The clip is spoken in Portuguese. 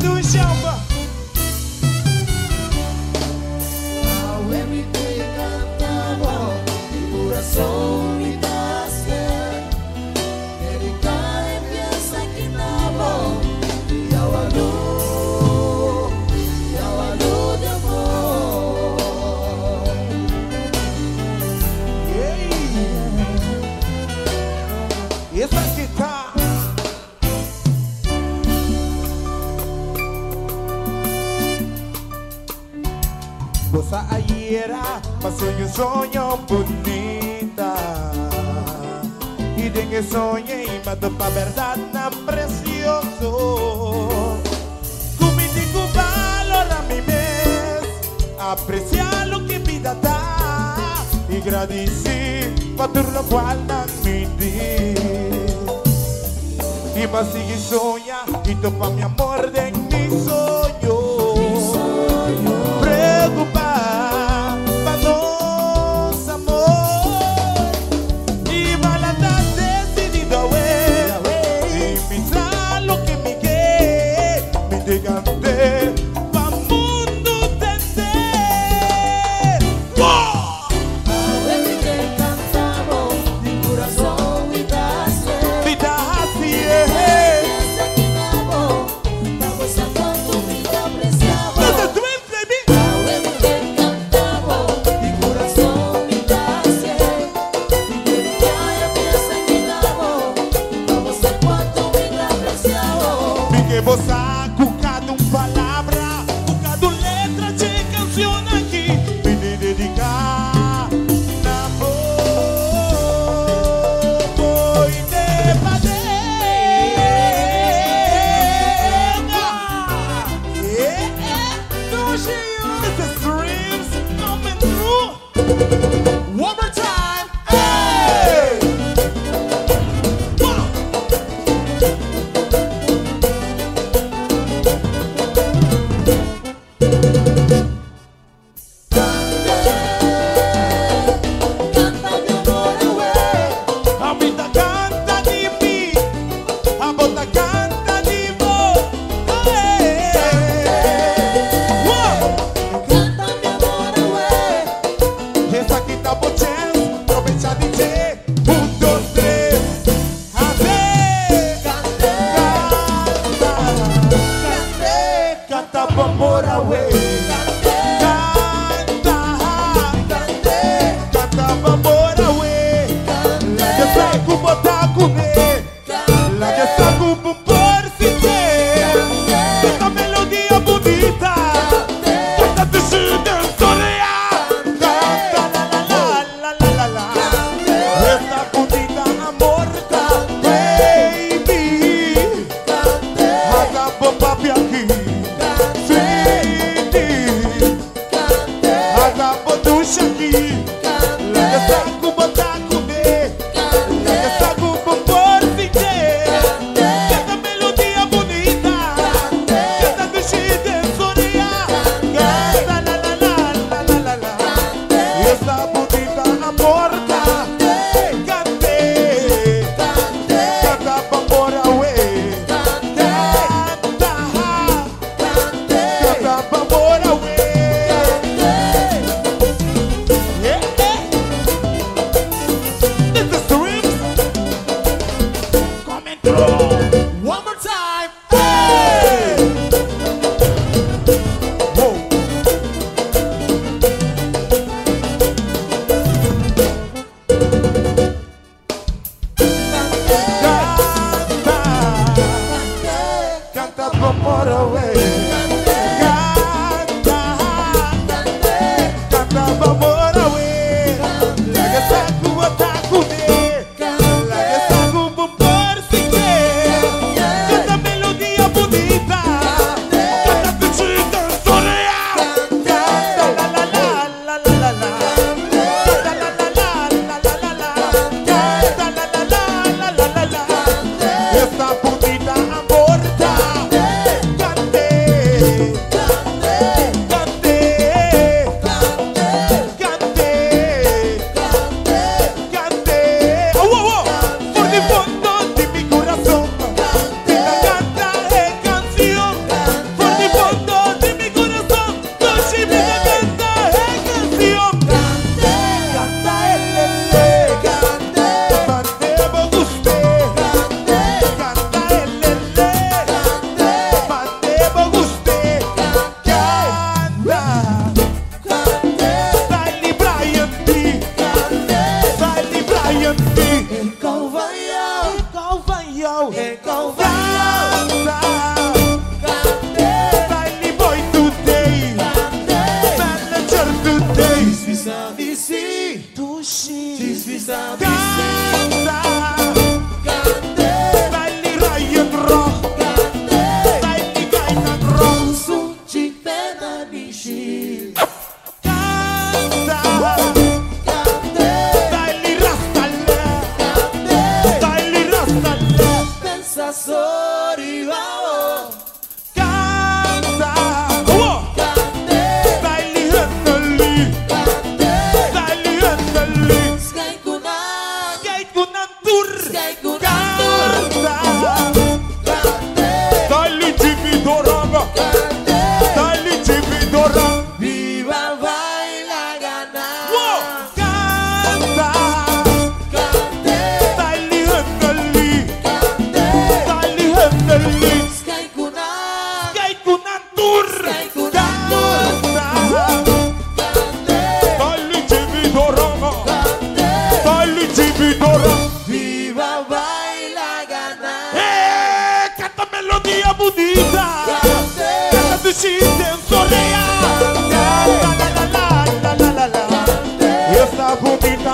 do chão. mas soy un sonho bonita E de que sonhei, mas pra verdade tan precioso. Comigo valora mi mes Aprecia lo que vida dá E agradecer por tudo lo qual não me diz E mas sigue sonha e topa mi amor de canta bambora canta Canta, canta bambora way. La de saco botar comer, la de saco por se ter. Canta melodia bonita, canta. Canta la la la la la la. Essa bonita amor, canta baby, canta bambora Oh. This is our